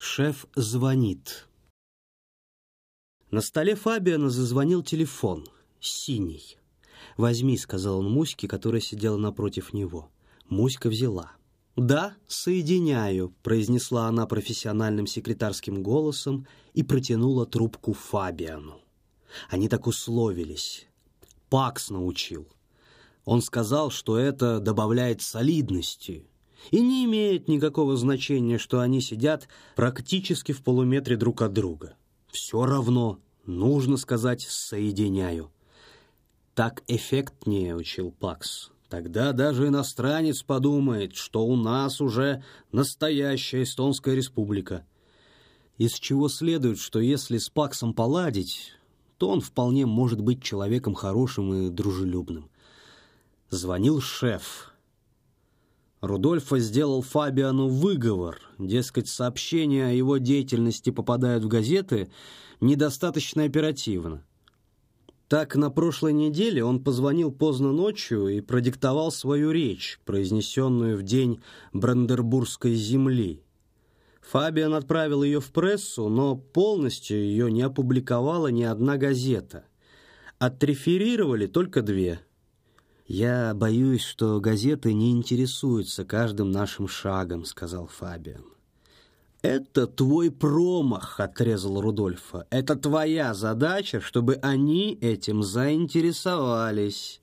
Шеф звонит. На столе Фабиана зазвонил телефон. Синий. «Возьми», — сказал он Муське, которая сидела напротив него. Муська взяла. «Да, соединяю», — произнесла она профессиональным секретарским голосом и протянула трубку Фабиану. Они так условились. Пакс научил. Он сказал, что это добавляет солидности. И не имеет никакого значения, что они сидят практически в полуметре друг от друга. Все равно, нужно сказать, соединяю. Так эффектнее, учил Пакс. Тогда даже иностранец подумает, что у нас уже настоящая Эстонская республика. Из чего следует, что если с Паксом поладить, то он вполне может быть человеком хорошим и дружелюбным. Звонил шеф. Рудольфо сделал Фабиану выговор, дескать, сообщения о его деятельности попадают в газеты недостаточно оперативно. Так, на прошлой неделе он позвонил поздно ночью и продиктовал свою речь, произнесенную в день Брандербургской земли. Фабиан отправил ее в прессу, но полностью ее не опубликовала ни одна газета. Отреферировали только две – «Я боюсь, что газеты не интересуются каждым нашим шагом», — сказал Фабиан. «Это твой промах», — отрезал Рудольфа. «Это твоя задача, чтобы они этим заинтересовались».